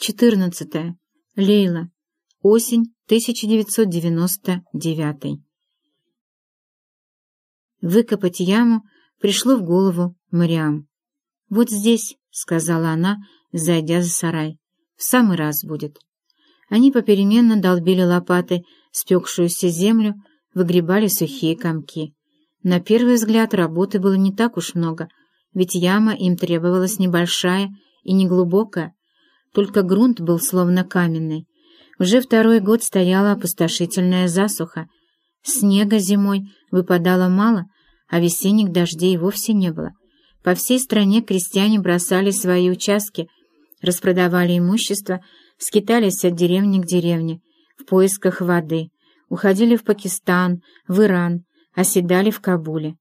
14. Лейла. Осень 1999. Выкопать яму пришло в голову Мариам. «Вот здесь», — сказала она, зайдя за сарай, — «в самый раз будет». Они попеременно долбили лопатой спекшуюся землю, выгребали сухие комки. На первый взгляд работы было не так уж много, ведь яма им требовалась небольшая и неглубокая, только грунт был словно каменный. Уже второй год стояла опустошительная засуха. Снега зимой выпадало мало, а весенних дождей вовсе не было. По всей стране крестьяне бросали свои участки, распродавали имущество, скитались от деревни к деревне в поисках воды, уходили в Пакистан, в Иран, оседали в Кабуле.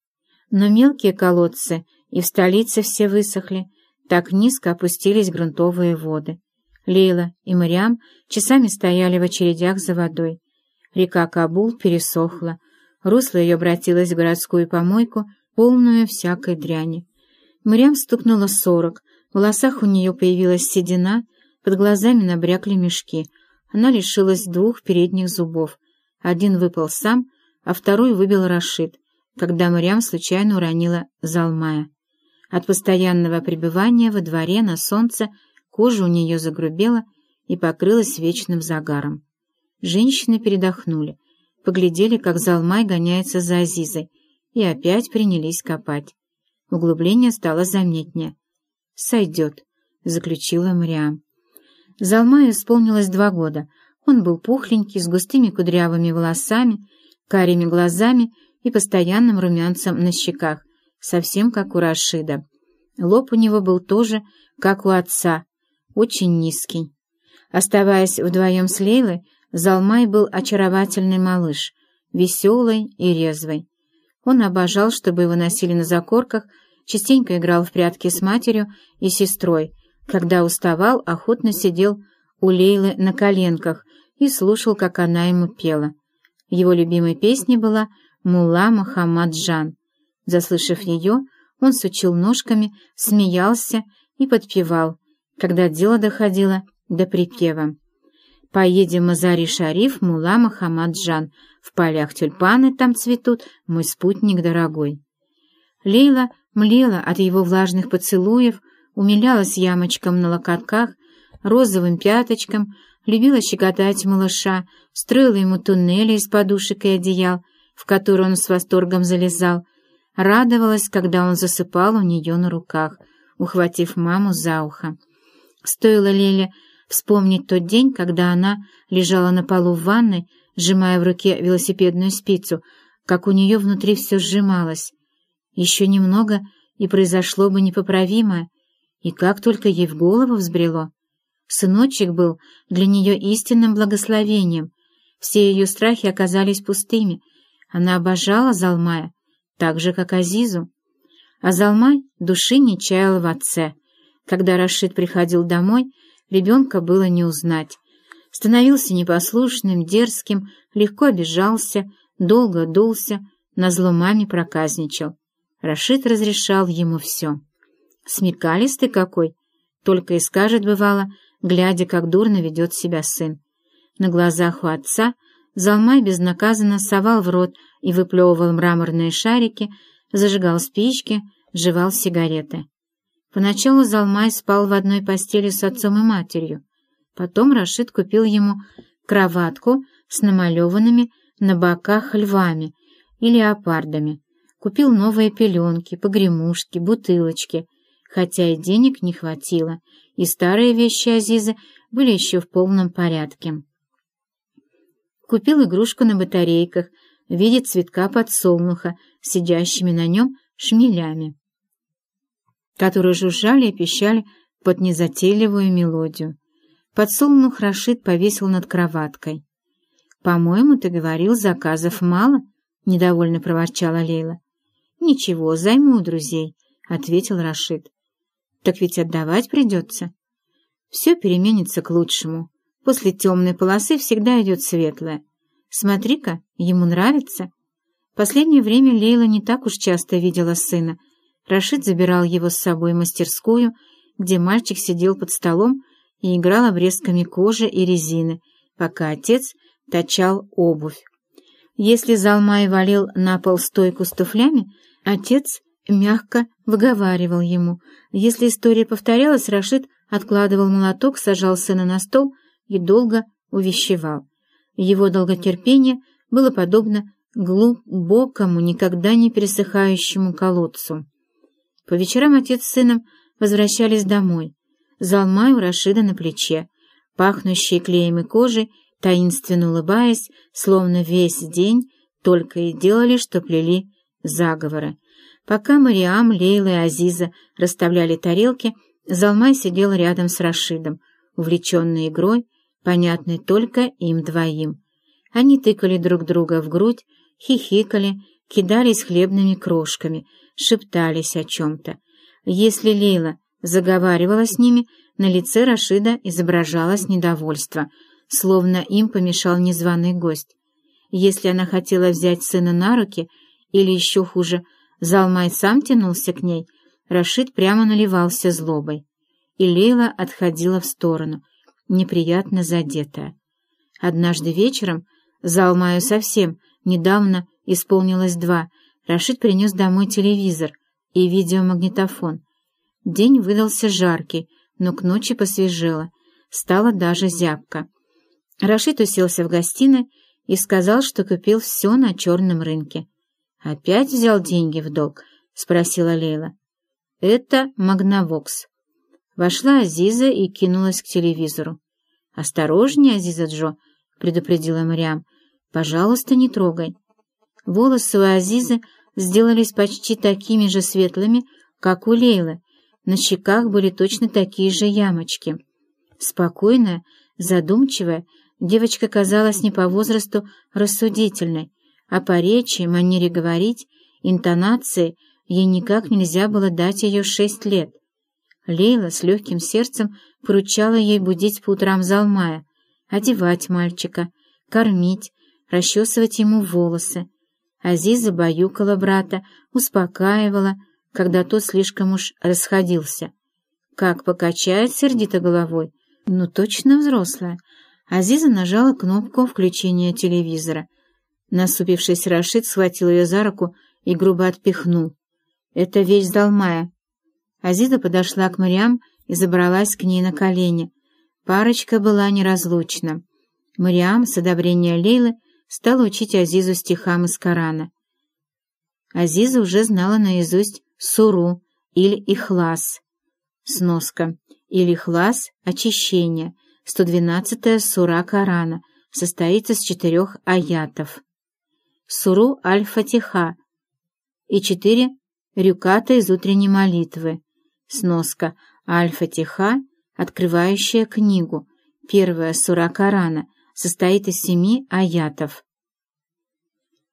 Но мелкие колодцы и в столице все высохли, так низко опустились грунтовые воды. Лейла и Мариам часами стояли в очередях за водой. Река Кабул пересохла, русло ее обратилось в городскую помойку, полную всякой дряни. Мариам стукнула сорок, в волосах у нее появилась седина, под глазами набрякли мешки. Она лишилась двух передних зубов. Один выпал сам, а второй выбил Рашид, когда Мариам случайно уронила Залмая. От постоянного пребывания во дворе на солнце кожа у нее загрубела и покрылась вечным загаром. Женщины передохнули, поглядели, как Залмай гоняется за Азизой, и опять принялись копать. Углубление стало заметнее. «Сойдет», — заключила Мариам. Залмаю исполнилось два года. Он был пухленький, с густыми кудрявыми волосами, карими глазами и постоянным румянцем на щеках, совсем как у Рашида. Лоб у него был тоже, как у отца, очень низкий. Оставаясь вдвоем с Лейлой, Залмай был очаровательный малыш, веселый и резвый. Он обожал, чтобы его носили на закорках, частенько играл в прятки с матерью и сестрой, когда уставал, охотно сидел у Лейлы на коленках и слушал, как она ему пела. Его любимой песней была «Мулла Мухаммад Джан». Заслышав ее, он сучил ножками, смеялся и подпевал, когда дело доходило до припева. «Поедем Мазари-Шариф, Мула Мухаммад-Джан, в полях тюльпаны там цветут, мой спутник дорогой». Лейла млела от его влажных поцелуев, умилялась ямочкам на локотках, розовым пяточкам, любила щекотать малыша, строила ему туннели из подушек и одеял, в которые он с восторгом залезал, радовалась, когда он засыпал у нее на руках, ухватив маму за ухо. Стоило Леле вспомнить тот день, когда она лежала на полу в ванной, сжимая в руке велосипедную спицу, как у нее внутри все сжималось. Еще немного, и произошло бы непоправимое, и как только ей в голову взбрело. Сыночек был для нее истинным благословением, все ее страхи оказались пустыми, она обожала Залмая, так же, как Азизу. А Залмай души не чаял в отце — когда Рашид приходил домой, ребенка было не узнать. Становился непослушным, дерзким, легко обижался, долго дулся, на зло маме проказничал. Рашид разрешал ему все. Смекалистый какой, только и скажет, бывало, глядя, как дурно ведет себя сын. На глазах у отца Залмай безнаказанно совал в рот и выплевывал мраморные шарики, зажигал спички, жевал сигареты. Поначалу Залмай спал в одной постели с отцом и матерью. Потом Рашид купил ему кроватку с намалеванными на боках львами и леопардами. Купил новые пеленки, погремушки, бутылочки, хотя и денег не хватило, и старые вещи Азизы были еще в полном порядке. Купил игрушку на батарейках в виде цветка подсолнуха, сидящими на нем шмелями которые жужжали и пищали под незатейливую мелодию. Подсолнух Рашид повесил над кроваткой. «По-моему, ты говорил, заказов мало?» — недовольно проворчала Лейла. «Ничего, займу у друзей», — ответил Рашид. «Так ведь отдавать придется». «Все переменится к лучшему. После темной полосы всегда идет светлая. Смотри-ка, ему нравится». Последнее время Лейла не так уж часто видела сына — Рашид забирал его с собой в мастерскую, где мальчик сидел под столом и играл обрезками кожи и резины, пока отец точал обувь. Если Залмай валил на пол стойку с туфлями, отец мягко выговаривал ему. Если история повторялась, Рашид откладывал молоток, сажал сына на стол и долго увещевал. Его долготерпение было подобно глубокому, никогда не пересыхающему колодцу. По вечерам отец с сыном возвращались домой. Залмай у Рашида на плече, пахнущий клеем и кожей, таинственно улыбаясь, словно весь день только и делали, что плели заговоры. Пока Мариам, Лейла и Азиза расставляли тарелки, Залмай сидел рядом с Рашидом, увлеченный игрой, понятной только им двоим. Они тыкали друг друга в грудь, хихикали, кидались хлебными крошками, шептались о чем-то. Если Лейла заговаривала с ними, на лице Рашида изображалось недовольство, словно им помешал незваный гость. Если она хотела взять сына на руки, или еще хуже, Залмай сам тянулся к ней, Рашид прямо наливался злобой. И Лейла отходила в сторону, неприятно задетая. Однажды вечером, Залмаю совсем недавно исполнилось два, Рашид принес домой телевизор и видеомагнитофон. День выдался жаркий, но к ночи посвежело, стало даже зябко. Рашид уселся в гостиной и сказал, что купил все на черном рынке. «Опять взял деньги в долг?» — спросила Лейла. «Это Магнавокс». Вошла Азиза и кинулась к телевизору. «Осторожнее, Азиза Джо», — предупредила Мариам. «Пожалуйста, не трогай». Волосы у Азизы сделались почти такими же светлыми, как у Лейлы. На щеках были точно такие же ямочки. Спокойная, задумчивая, девочка казалась не по возрасту рассудительной, а по речи, манере говорить, интонации ей никак нельзя было дать ее шесть лет. Лейла с легким сердцем поручала ей будить по утрам Залмая, одевать мальчика, кормить, расчесывать ему волосы. Азиза баюкала брата, успокаивала, когда тот слишком уж расходился. Как покачает сердито головой. Ну, точно взрослая. Азиза нажала кнопку включения телевизора. Насупившись, Рашид схватил ее за руку и грубо отпихнул. «Это вещь Далмая». Азиза подошла к Мариам и забралась к ней на колени. Парочка была неразлучна. Мариам с одобрения Лейлы стала учить Азизу стихам из Корана. Азиза уже знала наизусть суру или ихлас. Сноска. Или ихлас — очищение. 112-я сура Корана состоит из четырех аятов. Суру Аль-Фатиха и четыре рюката из утренней молитвы. Сноска Аль-Фатиха, открывающая книгу. Первая сура Корана состоит из семи аятов.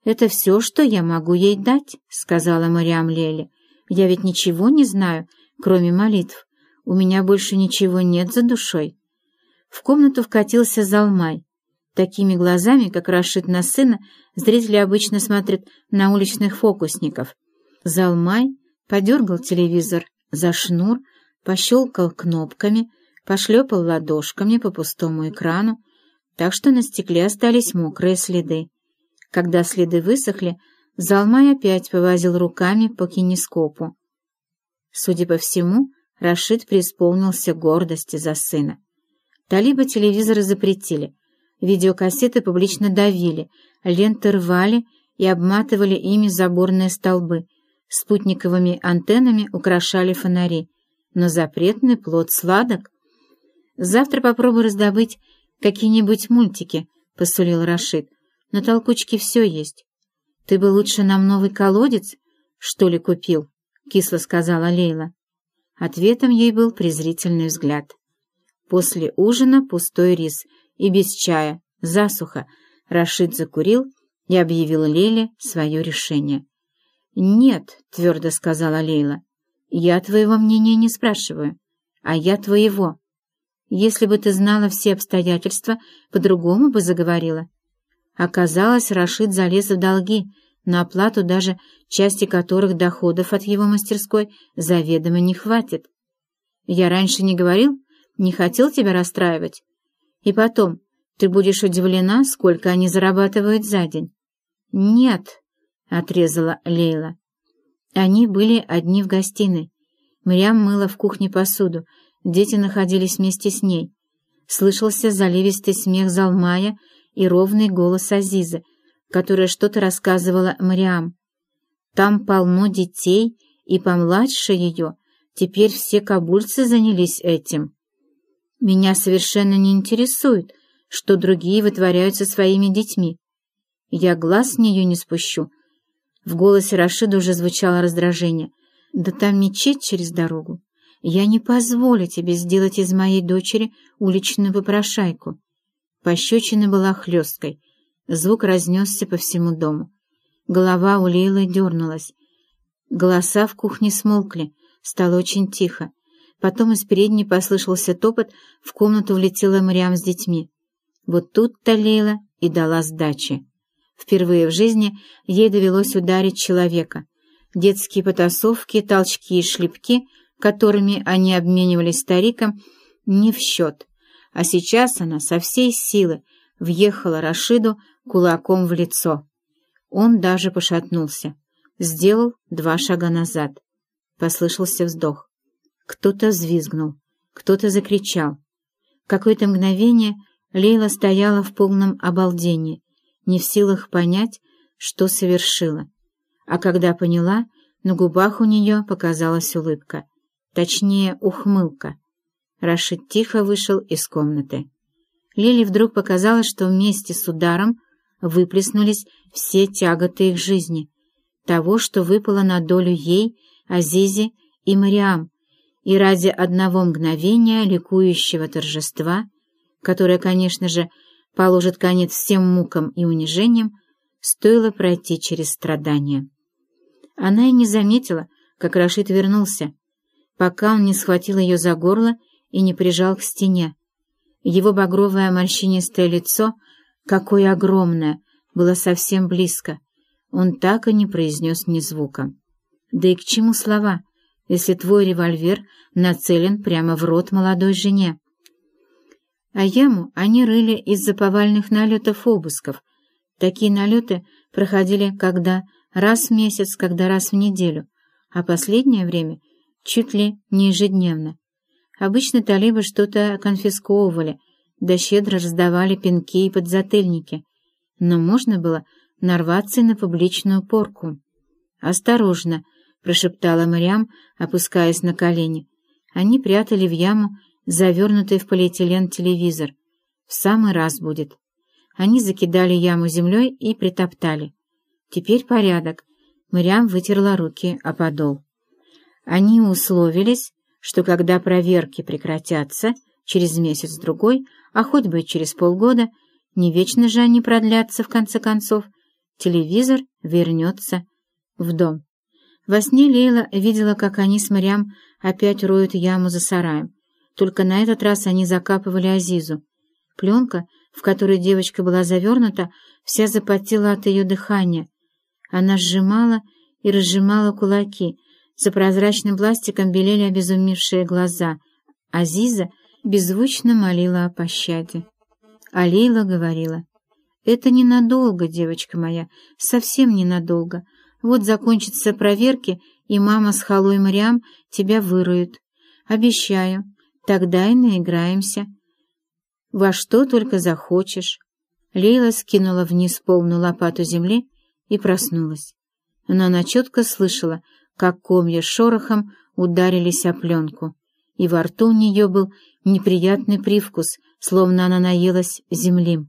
«Это все, что я могу ей дать», — сказала Мариам Леле. «Я ведь ничего не знаю, кроме молитв. У меня больше ничего нет за душой». В комнату вкатился Залмай. Такими глазами, как Рашид на сына, зрители обычно смотрят на уличных фокусников. Залмай подергал телевизор за шнур, пощелкал кнопками, пошлепал ладошками по пустому экрану, так что на стекле остались мокрые следы. Когда следы высохли, Залмай опять повозил руками по кинескопу. Судя по всему, Рашид преисполнился гордости за сына. Талиба телевизоры запретили, видеокассеты публично давили, ленты рвали и обматывали ими заборные столбы, спутниковыми антеннами украшали фонари. Но запретный плод сладок. «Завтра попробуй раздобыть какие-нибудь мультики», — посулил Рашид. На толкучке все есть. Ты бы лучше нам новый колодец, что ли, купил? Кисло сказала Лейла. Ответом ей был презрительный взгляд. После ужина пустой рис и без чая, засуха, Рашид закурил и объявил Лейле свое решение. «Нет», — твердо сказала Лейла, — «я твоего мнения не спрашиваю, а я твоего. Если бы ты знала все обстоятельства, по-другому бы заговорила. Оказалось, Рашид залез в долги, на оплату даже части которых доходов от его мастерской заведомо не хватит. Я раньше не говорил, Не хотел тебя расстраивать? И потом, ты будешь удивлена, сколько они зарабатывают за день. Нет, — отрезала Лейла. Они были одни в гостиной. Мрям мыла в кухне посуду, дети находились вместе с ней. Слышался заливистый смех Залмая и ровный голос Азизы, которая что-то рассказывала Мариам. Там полно детей, и помладше ее. Теперь все кабульцы занялись этим. Меня совершенно не интересует, что другие вытворяют со своими детьми. Я глаз с нее не спущу. В голосе Рашида уже звучало раздражение. Да там мечеть через дорогу. Я не позволю тебе сделать из моей дочери уличную попрошайку. Пощечина была хлесткой. Звук разнесся по всему дому. Голова у Лейлы дернулась. Голоса в кухне смолкли, стало очень тихо. Потом из передней послышался топот, в комнату влетела Мариам с детьми. Вот тут-то Лейла и дала сдачи. Впервые в жизни ей довелось ударить человека. Детские потасовки, толчки и шлепки, которыми они обменивались стариком, не в счет. А сейчас она со всей силы въехала Рашиду кулаком в лицо. Он даже пошатнулся. Сделал два шага назад. Послышался вздох. Кто-то взвизгнул, кто-то закричал. Какое-то мгновение Лейла стояла в полном обалдении, не в силах понять, что совершила. А когда поняла, на губах у нее показалась улыбка, точнее, ухмылка. Рашид тихо вышел из комнаты. Лиле вдруг показалось, что вместе с ударом выплеснулись все тяготы их жизни, того, что выпало на долю ей, Азизе и Мариам, и ради одного мгновения ликующего торжества, которое, конечно же, положит конец всем мукам и унижениям, стоило пройти через страдания. Она и не заметила, как Рашид вернулся, пока он не схватил ее за горло и не прижал к стене. Его багровое морщинистое лицо, какое огромное, было совсем близко. Он так и не произнес ни звука. Да и к чему слова, если твой револьвер нацелен прямо в рот молодой жене? А яму они рыли из-за повальных налетов обысков. Такие налеты проходили когда раз в месяц, когда раз в неделю, а последнее время чуть ли не ежедневно. Обычно талибы что-то конфисковывали, да щедро раздавали пинки и подзатыльники, но можно было нарваться на публичную порку. «Осторожно!» — прошептала Мариам, опускаясь на колени. Они прятали в яму завернутый в полиэтилен телевизор. В самый раз будет. Они закидали яму землей и притоптали. Теперь порядок. Мариам вытерла руки о подол. Они условились, что когда проверки прекратятся через месяц-другой, а хоть бы через полгода, не вечно же они продлятся в конце концов, телевизор вернется в дом. Во сне Лейла видела, как они с Мариам опять роют яму за сараем. Только на этот раз они закапывали Азизу. Пленка, в которой девочка была завернута, вся запотела от ее дыхания. Она сжимала и разжимала кулаки. За прозрачным пластиком белели обезумевшие глаза. Азиза беззвучно молила о пощаде. А Лейла говорила, «Это ненадолго, девочка моя, совсем ненадолго. Вот закончатся проверки, и мама с Халой Мариам тебя выруют. Обещаю, тогда и наиграемся. Во что только захочешь». Лейла скинула вниз полную лопату земли и проснулась. Но она четко слышала, как комья шорохом ударились о пленку, и во рту у нее был неприятный привкус, словно она наелась земли.